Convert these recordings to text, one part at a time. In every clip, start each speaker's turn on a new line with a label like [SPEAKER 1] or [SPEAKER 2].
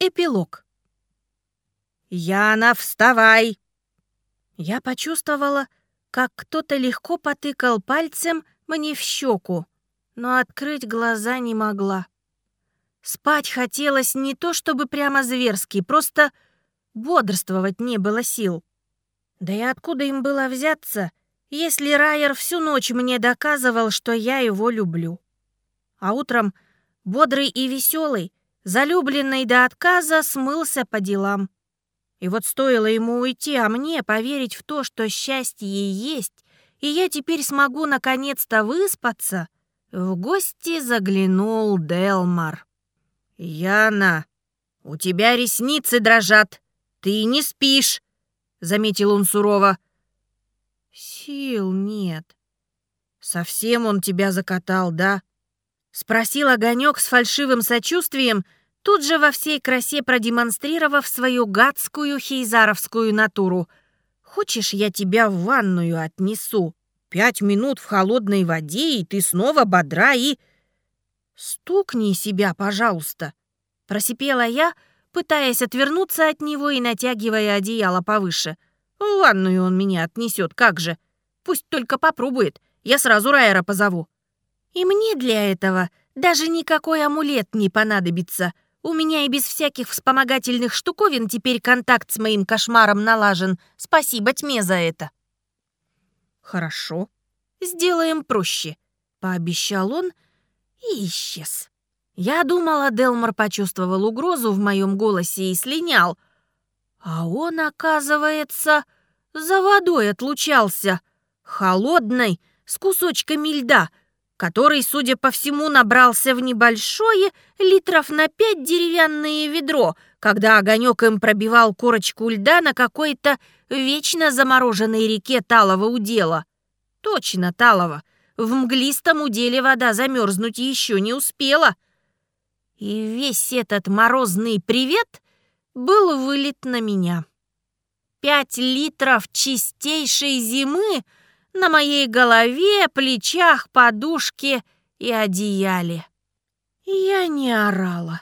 [SPEAKER 1] Эпилог. «Яна, вставай!» Я почувствовала, как кто-то легко потыкал пальцем мне в щеку, но открыть глаза не могла. Спать хотелось не то чтобы прямо зверски, просто бодрствовать не было сил. Да и откуда им было взяться, если Райер всю ночь мне доказывал, что я его люблю? А утром, бодрый и веселый, залюбленный до отказа, смылся по делам. И вот стоило ему уйти, а мне поверить в то, что счастье есть, и я теперь смогу наконец-то выспаться, в гости заглянул Делмар. «Яна, у тебя ресницы дрожат, ты не спишь», — заметил он сурово. «Сил нет». «Совсем он тебя закатал, да?» — спросил Огонек с фальшивым сочувствием, тут же во всей красе продемонстрировав свою гадскую хейзаровскую натуру. «Хочешь, я тебя в ванную отнесу? Пять минут в холодной воде, и ты снова бодра и...» «Стукни себя, пожалуйста», — просипела я, пытаясь отвернуться от него и натягивая одеяло повыше. «В ванную он меня отнесет, как же. Пусть только попробует, я сразу Райера позову». «И мне для этого даже никакой амулет не понадобится», у меня и без всяких вспомогательных штуковин теперь контакт с моим кошмаром налажен. Спасибо тьме за это. Хорошо. Сделаем проще, пообещал он и исчез. Я думала, Делмор почувствовал угрозу в моем голосе и слинял. А он, оказывается, за водой отлучался. Холодной, с кусочками льда — который, судя по всему, набрался в небольшое, литров на пять деревянное ведро, когда огонек им пробивал корочку льда на какой-то вечно замороженной реке Талого удела. Точно, Талого. В мглистом уделе вода замерзнуть еще не успела. И весь этот морозный привет был вылет на меня. Пять литров чистейшей зимы — на моей голове, плечах, подушке и одеяле. Я не орала.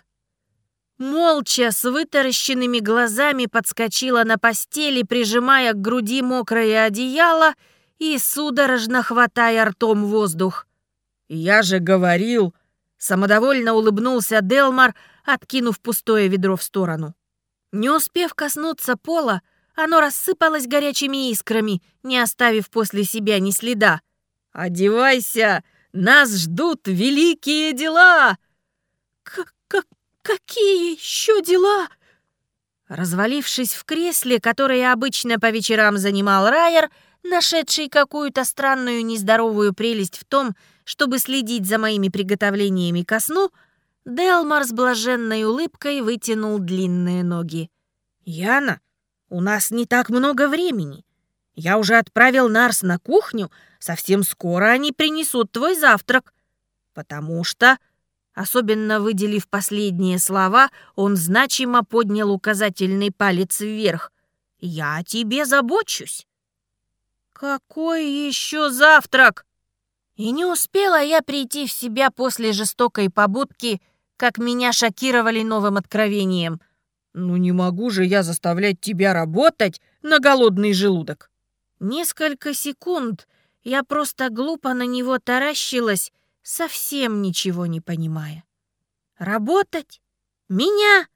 [SPEAKER 1] Молча, с вытаращенными глазами подскочила на постели, прижимая к груди мокрое одеяло и судорожно хватая ртом воздух. «Я же говорил!» — самодовольно улыбнулся Делмар, откинув пустое ведро в сторону. Не успев коснуться пола, оно рассыпалось горячими искрами, не оставив после себя ни следа. «Одевайся! Нас ждут великие дела!» «Как, как, какие еще дела?» Развалившись в кресле, которое обычно по вечерам занимал Райер, нашедший какую-то странную нездоровую прелесть в том, чтобы следить за моими приготовлениями ко сну, Делмар с блаженной улыбкой вытянул длинные ноги. «Яна, у нас не так много времени. Я уже отправил Нарс на кухню, совсем скоро они принесут твой завтрак. Потому что, особенно выделив последние слова, он значимо поднял указательный палец вверх. Я о тебе забочусь. Какой еще завтрак? И не успела я прийти в себя после жестокой побудки, как меня шокировали новым откровением — «Ну не могу же я заставлять тебя работать на голодный желудок!» Несколько секунд я просто глупо на него таращилась, совсем ничего не понимая. «Работать? Меня?»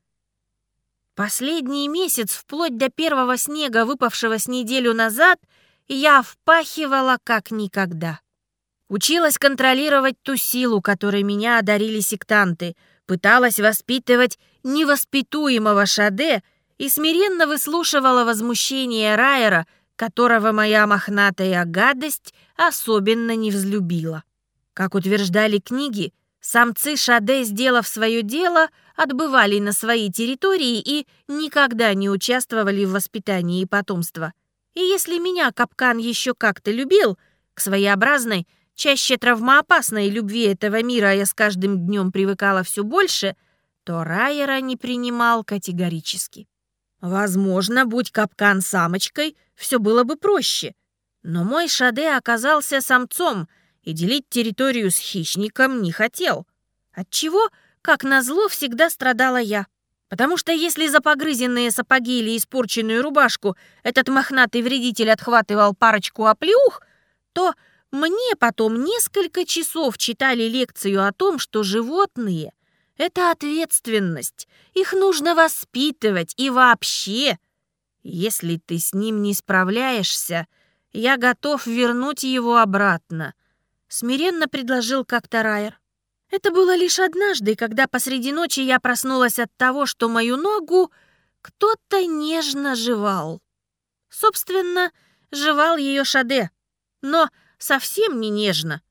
[SPEAKER 1] Последний месяц, вплоть до первого снега, выпавшего с неделю назад, я впахивала как никогда. Училась контролировать ту силу, которой меня одарили сектанты — пыталась воспитывать невоспитуемого Шаде и смиренно выслушивала возмущение Райера, которого моя мохнатая гадость особенно не взлюбила. Как утверждали книги, самцы Шаде, сделав свое дело, отбывали на свои территории и никогда не участвовали в воспитании потомства. И если меня Капкан еще как-то любил, к своеобразной чаще травмоопасной любви этого мира я с каждым днем привыкала все больше, то Райера не принимал категорически. Возможно, будь капкан самочкой, все было бы проще. Но мой Шаде оказался самцом и делить территорию с хищником не хотел. Отчего, как назло, всегда страдала я. Потому что если за погрызенные сапоги или испорченную рубашку этот мохнатый вредитель отхватывал парочку оплеух, то мне потом несколько часов читали лекцию о том, что животные — это ответственность, их нужно воспитывать и вообще. Если ты с ним не справляешься, я готов вернуть его обратно, — смиренно предложил как-то Райер. Это было лишь однажды, когда посреди ночи я проснулась от того, что мою ногу кто-то нежно жевал. Собственно, жевал ее Шаде, но совсем не нежно.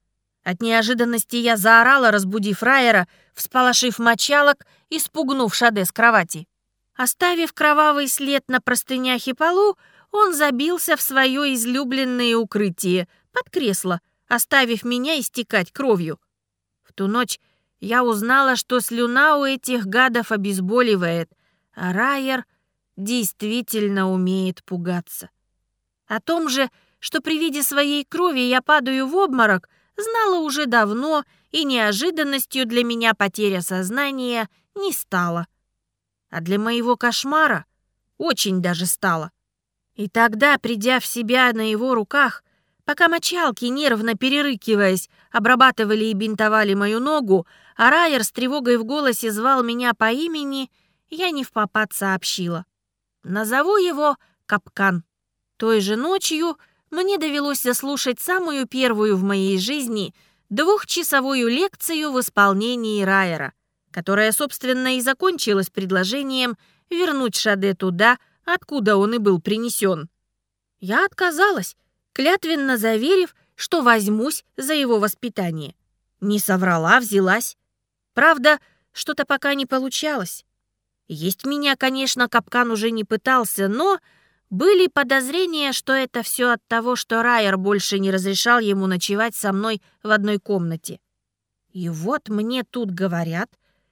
[SPEAKER 1] От неожиданности я заорала, разбудив Райера, всполошив мочалок и спугнув Шаде с кровати. Оставив кровавый след на простынях и полу, он забился в свое излюбленное укрытие, под кресло, оставив меня истекать кровью ту ночь я узнала, что слюна у этих гадов обезболивает, а Райер действительно умеет пугаться. О том же, что при виде своей крови я падаю в обморок, знала уже давно, и неожиданностью для меня потеря сознания не стала. А для моего кошмара очень даже стала. И тогда, придя в себя на его руках, Пока мочалки, нервно перерыкиваясь, обрабатывали и бинтовали мою ногу, а Райер с тревогой в голосе звал меня по имени, я не в попад сообщила. Назову его Капкан. Той же ночью мне довелось заслушать самую первую в моей жизни двухчасовую лекцию в исполнении Райера, которая, собственно, и закончилась предложением вернуть Шаде туда, откуда он и был принесен. Я отказалась, клятвенно заверив, что возьмусь за его воспитание. Не соврала, взялась. Правда, что-то пока не получалось. Есть меня, конечно, капкан уже не пытался, но были подозрения, что это все от того, что Райер больше не разрешал ему ночевать со мной в одной комнате. И вот мне тут говорят,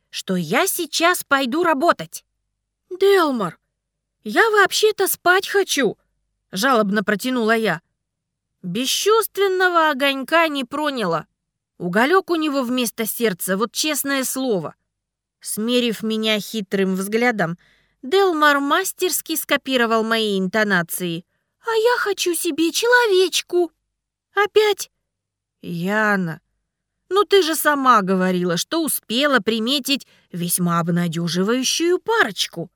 [SPEAKER 1] что я сейчас пойду работать. «Делмар, я вообще-то спать хочу!» — жалобно протянула я. Бесчувственного огонька не проняло. Уголек у него вместо сердца, вот честное слово. Смерив меня хитрым взглядом, Делмар мастерски скопировал мои интонации. «А я хочу себе человечку!» «Опять?» «Яна, ну ты же сама говорила, что успела приметить весьма обнадеживающую парочку».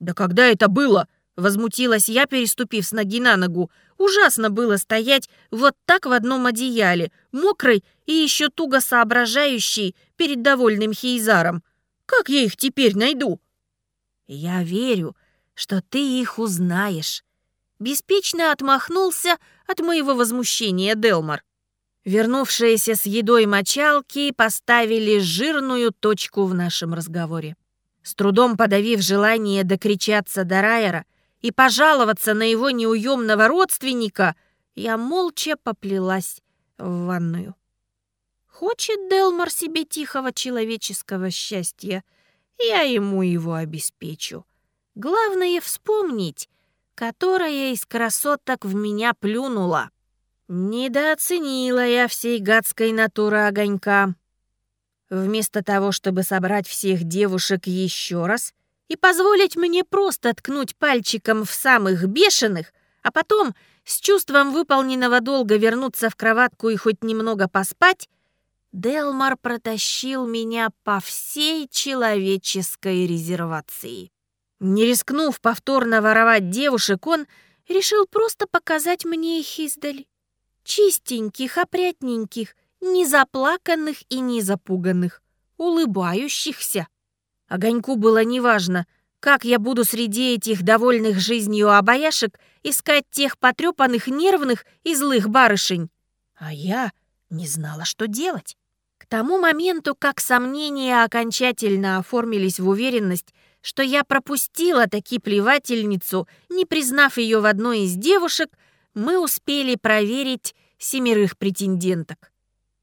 [SPEAKER 1] «Да когда это было?» Возмутилась я, переступив с ноги на ногу. Ужасно было стоять вот так в одном одеяле, мокрой и еще туго соображающей перед довольным Хейзаром. Как я их теперь найду? Я верю, что ты их узнаешь. Беспечно отмахнулся от моего возмущения Делмар. Вернувшиеся с едой мочалки поставили жирную точку в нашем разговоре. С трудом подавив желание докричаться до Райера, и пожаловаться на его неуемного родственника, я молча поплелась в ванную. Хочет Делмар себе тихого человеческого счастья, я ему его обеспечу. Главное вспомнить, которая из красоток в меня плюнула. Недооценила я всей гадской натуры огонька. Вместо того, чтобы собрать всех девушек еще раз, и позволить мне просто ткнуть пальчиком в самых бешеных, а потом с чувством выполненного долга вернуться в кроватку и хоть немного поспать, Делмар протащил меня по всей человеческой резервации. Не рискнув повторно воровать девушек, он решил просто показать мне их издали. Чистеньких, опрятненьких, не заплаканных и не запуганных, улыбающихся. Огоньку было неважно, как я буду среди этих довольных жизнью обаяшек искать тех потрепанных нервных и злых барышень. А я не знала, что делать. Тому моменту, как сомнения окончательно оформились в уверенность, что я пропустила таки плевательницу, не признав ее в одной из девушек, мы успели проверить семерых претенденток.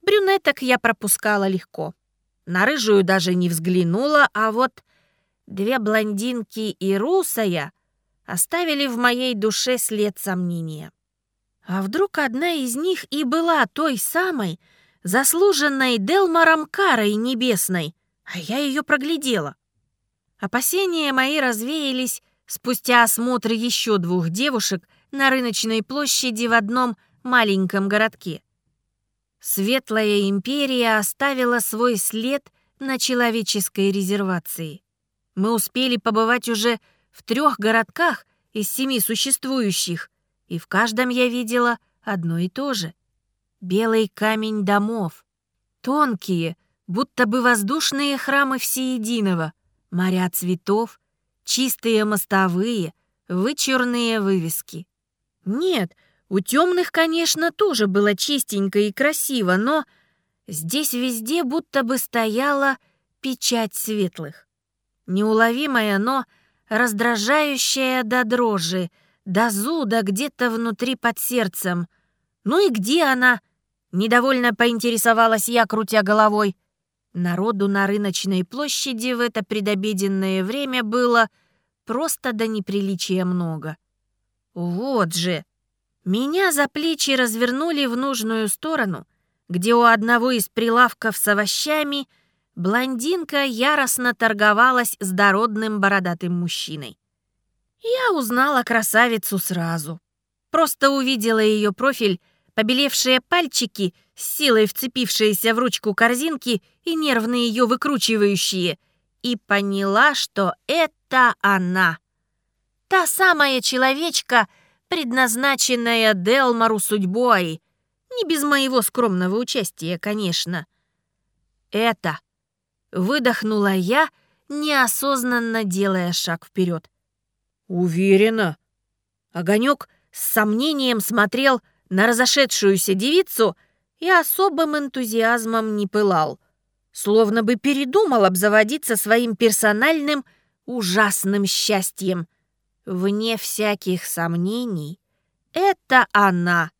[SPEAKER 1] Брюнеток я пропускала легко. На рыжую даже не взглянула, а вот две блондинки и русая оставили в моей душе след сомнения. А вдруг одна из них и была той самой, заслуженной Делмаром карой небесной, а я ее проглядела? Опасения мои развеялись спустя осмотр еще двух девушек на рыночной площади в одном маленьком городке. Светлая империя оставила свой след на человеческой резервации. Мы успели побывать уже в трех городках из семи существующих, и в каждом я видела одно и то же — белый камень домов. Тонкие, будто бы воздушные храмы всеединого, моря цветов, чистые мостовые, вычурные вывески. Нет, у темных, конечно, тоже было чистенько и красиво, но здесь везде будто бы стояла печать светлых. Неуловимая, но раздражающая до дрожи, до зуда где-то внутри под сердцем. Ну и где она? Недовольно поинтересовалась я, крутя головой. Народу на рыночной площади в это предобеденное время было просто до неприличия много. Вот же! Меня за плечи развернули в нужную сторону, где у одного из прилавков с овощами блондинка яростно торговалась с дородным бородатым мужчиной. Я узнала красавицу сразу. Просто увидела ее профиль побелевшие пальчики, с силой вцепившиеся в ручку корзинки и нервно ее выкручивающие, и поняла, что это она. Та самая человечка, предназначенная Делмару судьбой. Не без моего скромного участия, конечно. Это. Выдохнула я, неосознанно делая шаг вперед. «Уверена?» Огонек с сомнением смотрел на разошедшуюся девицу и особым энтузиазмом не пылал, словно бы передумал обзаводиться своим персональным ужасным счастьем. Вне всяких сомнений, это она.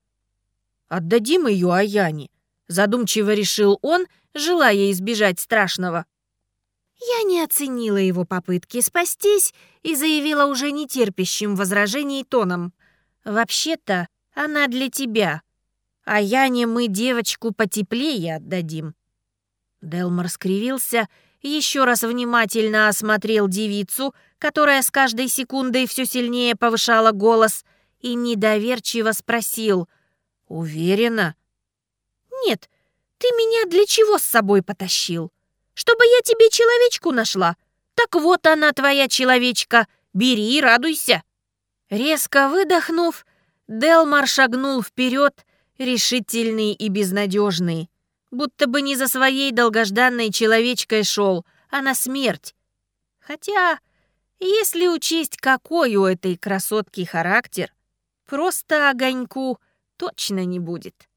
[SPEAKER 1] «Отдадим ее Аяне», — задумчиво решил он, желая избежать страшного. Я не оценила его попытки спастись и заявила уже нетерпящим возражений тоном. «Вообще-то, она для тебя. А Яне мы девочку потеплее отдадим». Делмар скривился, еще раз внимательно осмотрел девицу, которая с каждой секундой все сильнее повышала голос, и недоверчиво спросил «Уверена?» «Нет, ты меня для чего с собой потащил? Чтобы я тебе человечку нашла? Так вот она, твоя человечка, бери и радуйся!» Резко выдохнув, Делмар шагнул вперед, решительный и безнадежный, будто бы не за своей долгожданной человечкой шел, а на смерть. Хотя, если учесть, какой у этой красотки характер, просто огоньку точно не будет.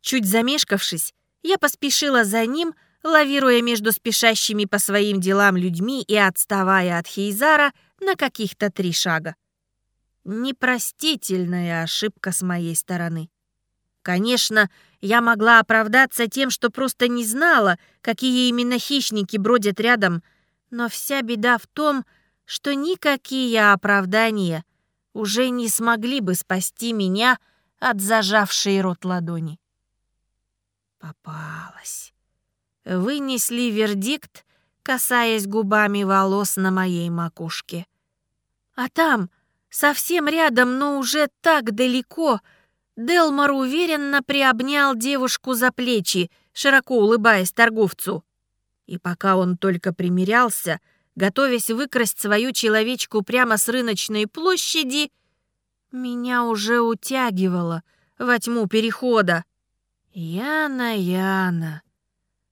[SPEAKER 1] Чуть замешкавшись, я поспешила за ним, лавируя между спешащими по своим делам людьми и отставая от Хейзара на каких-то три шага. Непростительная ошибка с моей стороны. Конечно, я могла оправдаться тем, что просто не знала, какие именно хищники бродят рядом, но вся беда в том, что никакие оправдания уже не смогли бы спасти меня от зажавшей рот ладони. Попалась. Вынесли вердикт, касаясь губами волос на моей макушке. А там Совсем рядом, но уже так далеко, Делмар уверенно приобнял девушку за плечи, широко улыбаясь торговцу. И пока он только примирялся, готовясь выкрасть свою человечку прямо с рыночной площади, меня уже утягивало во тьму перехода. «Яна, Яна!»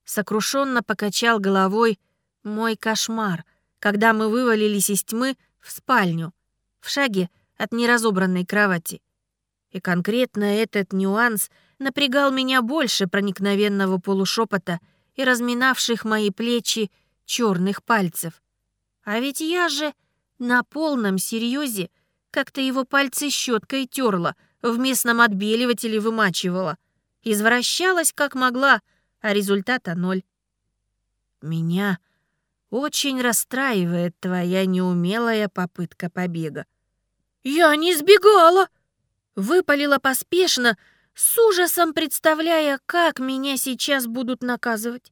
[SPEAKER 1] Сокрушенно покачал головой мой кошмар, когда мы вывалились из тьмы в спальню в шаге от неразобранной кровати. И конкретно этот нюанс напрягал меня больше проникновенного полушепота и разминавших мои плечи черных пальцев. А ведь я же на полном серьезе как-то его пальцы щеткой терла, в местном отбеливателе вымачивала. Извращалась как могла, а результата ноль. Меня очень расстраивает твоя неумелая попытка побега. «Я не сбегала!» Выпалила поспешно, с ужасом представляя, как меня сейчас будут наказывать.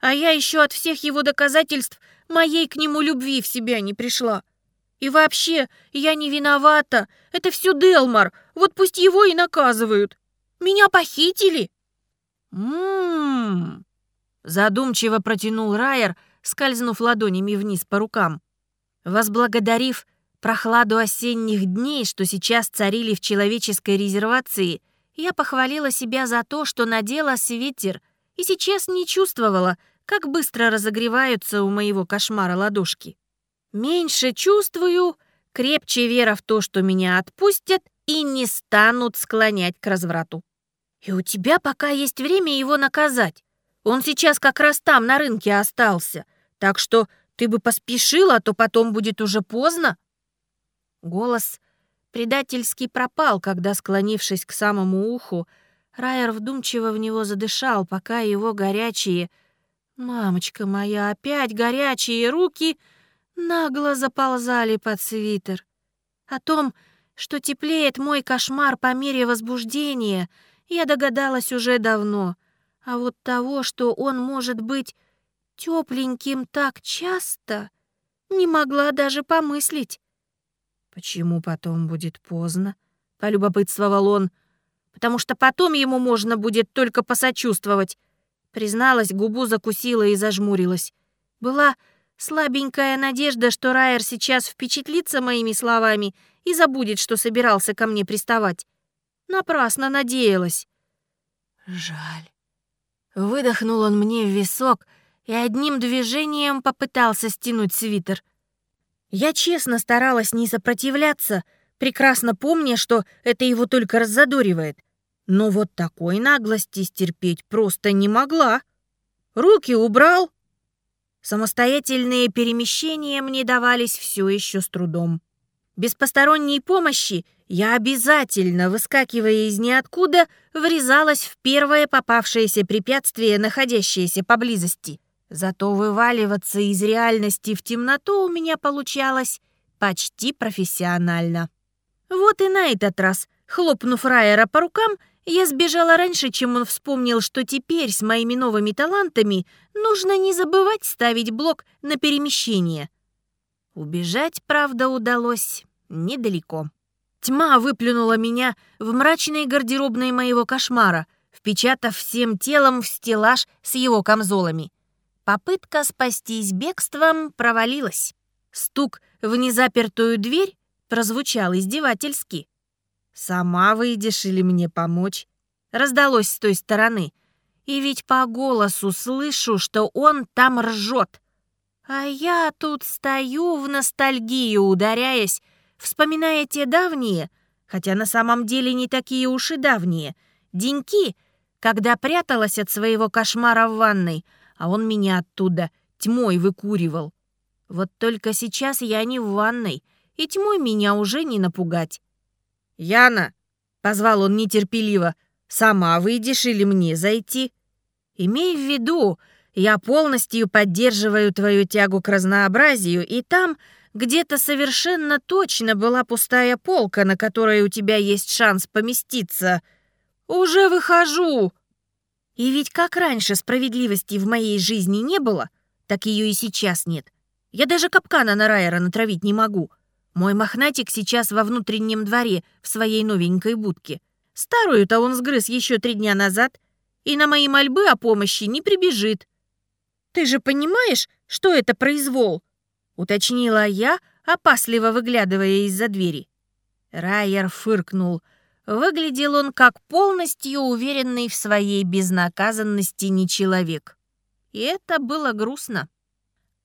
[SPEAKER 1] А я еще от всех его доказательств моей к нему любви в себя не пришла. И вообще, я не виновата. Это все Делмар. Вот пусть его и наказывают. Меня похитили.
[SPEAKER 2] Ммм. Задумчиво протянул Райер, скользнув ладонями вниз по рукам. Возблагодарив прохладу осенних дней, что сейчас царили в человеческой резервации, я похвалила себя за то, что надела свитер и сейчас не чувствовала, как быстро разогреваются у моего кошмара ладошки. Меньше чувствую, крепче вера в то, что меня отпустят и не станут склонять к разврату. И у тебя пока есть время его наказать. Он сейчас как раз там, на рынке, остался. Так что ты бы поспешила, а то потом будет уже поздно. Голос предательски пропал, когда, склонившись к самому уху, Райер вдумчиво в него задышал, пока его горячие... Мамочка моя, опять горячие руки нагло заползали под свитер. О том, что теплеет мой кошмар по мере возбуждения, я догадалась уже давно. А вот того, что он может быть тепленьким так часто, не могла даже помыслить. «Почему потом будет поздно?» — полюбопытствовал он. «Потому что потом ему можно будет только посочувствовать». Призналась, губу закусила и зажмурилась. Была Слабенькая надежда, что Райер сейчас впечатлится моими словами и забудет, что собирался ко мне приставать. Напрасно надеялась. Жаль. Выдохнул он мне в висок и одним движением попытался стянуть свитер. Я честно старалась не сопротивляться, прекрасно помня, что это его только раззадоривает. Но вот такой наглости стерпеть просто не могла. Руки убрал, Самостоятельные перемещения мне давались все еще с трудом. Без посторонней помощи я обязательно, выскакивая из ниоткуда, врезалась в первое попавшееся препятствие, находящееся поблизости. Зато вываливаться из реальности в темноту у меня получалось почти профессионально. Вот и на этот раз, хлопнув Райера по рукам, я сбежала раньше, чем он вспомнил, что теперь с моими новыми талантами нужно не забывать ставить блок на перемещение. Убежать, правда, удалось недалеко. Тьма выплюнула меня в мрачной гардеробной моего кошмара, впечатав всем телом в стеллаж с его камзолами. Попытка спастись бегством провалилась. Стук в незапертую дверь прозвучал издевательски. «Сама выйдешь или мне помочь?» Раздалось с той стороны. И ведь по голосу слышу, что он там ржет. А я тут стою в ностальгию, ударяясь, вспоминая те давние, хотя на самом деле не такие уж и давние, деньки, когда пряталась от своего кошмара в ванной, а он меня оттуда тьмой выкуривал. Вот только сейчас я не в ванной, и тьмой меня уже не напугать. «Яна!» — позвал он нетерпеливо. «Сама выйдешь или мне зайти?» «Имей в виду, я полностью поддерживаю твою тягу к разнообразию, и там где-то совершенно точно была пустая полка, на которой у тебя есть шанс поместиться. Уже выхожу!» И ведь как раньше справедливости в моей жизни не было, так ее и сейчас нет. Я даже капкана на Райера натравить не могу. Мой мохнатик сейчас во внутреннем дворе, в своей новенькой будке. Старую-то он сгрыз еще три дня назад, и на мои мольбы о помощи не прибежит. «Ты же понимаешь, что это произвол?» — уточнила я, опасливо выглядывая из-за двери. Райер фыркнул. Выглядел он как полностью уверенный в своей безнаказанности не человек. И это было грустно.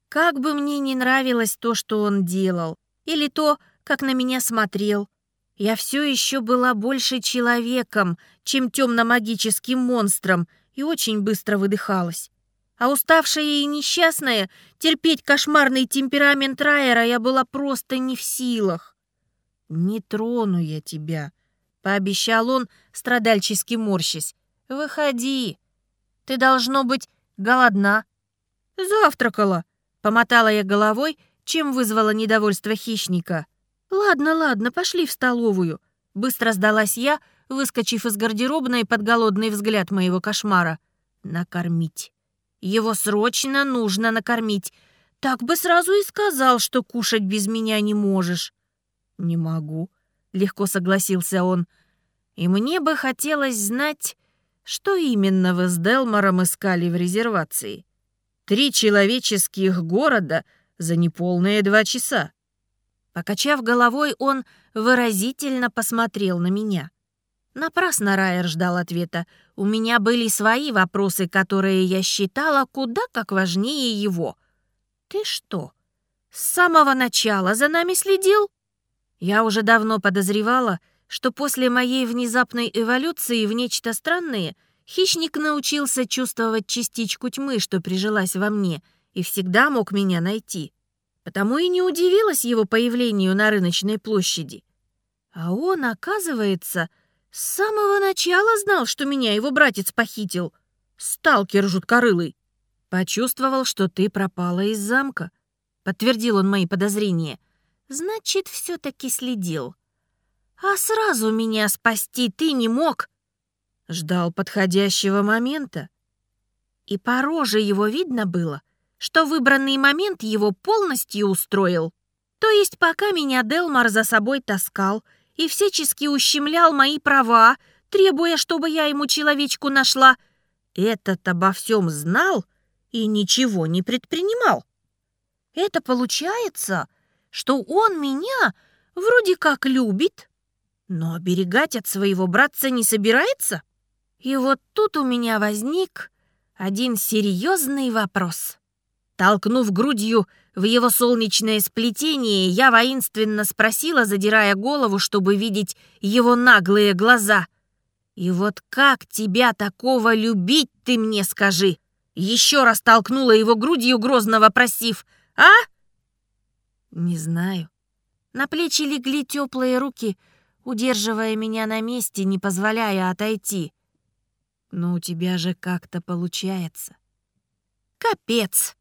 [SPEAKER 2] Как бы мне не нравилось то, что он делал, или то, как на меня смотрел. Я все еще была больше человеком, чем темно-магическим монстром, и очень быстро выдыхалась. А уставшая и несчастная, терпеть кошмарный темперамент Райера я была просто не в силах. «Не трону я тебя», — пообещал он, страдальчески морщась. «Выходи. Ты, должно быть, голодна». «Завтракала», — помотала я головой чем вызвало недовольство хищника. «Ладно, ладно, пошли в столовую», — быстро сдалась я, выскочив из гардеробной под голодный взгляд моего кошмара. «Накормить».
[SPEAKER 1] Его срочно нужно накормить. Так бы сразу и сказал, что кушать без меня не можешь».
[SPEAKER 2] «Не могу», — легко согласился он. «И мне бы хотелось знать, что именно вы с Делмором искали в резервации. Три человеческих города за неполные два часа».
[SPEAKER 1] Покачав головой, он выразительно посмотрел на меня. Напрасно Райер ждал ответа. У меня были свои вопросы, которые я считала куда как важнее его. «Ты что, с самого начала за нами следил?» Я уже давно подозревала, что после моей внезапной эволюции в нечто странное хищник научился чувствовать частичку тьмы, что прижилась во мне, и всегда мог меня найти. Потому и не удивилась его появлению на рыночной площади. А он, оказывается, с самого начала знал, что меня его братец похитил. Сталкер жуткорылый. Почувствовал, что ты пропала из замка. Подтвердил он мои подозрения. Значит, все-таки следил. А сразу меня спасти ты не мог.
[SPEAKER 2] Ждал подходящего момента.
[SPEAKER 1] И по роже его видно было, что выбранный момент его полностью устроил. То есть пока меня Делмар за собой таскал — и всячески ущемлял мои права, требуя, чтобы я ему человечку нашла. Этот обо всем знал и ничего не предпринимал. Это получается, что он меня вроде как любит, но оберегать от своего братца не собирается? И вот тут у меня возник один серьезный вопрос. Толкнув грудью в его солнечное сплетение, я воинственно спросила, задирая голову, чтобы видеть его наглые глаза. «И вот как тебя такого любить, ты мне скажи?» Еще раз толкнула его грудью, грозно вопросив. «А?» «Не знаю». На плечи легли теплые руки, удерживая меня на месте, не позволяя отойти. «Но у тебя же как-то получается». «Капец!»